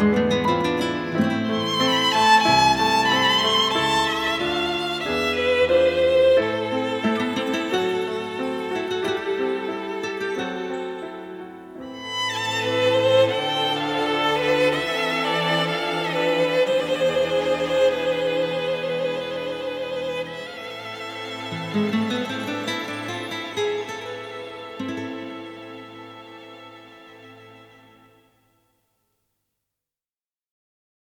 Música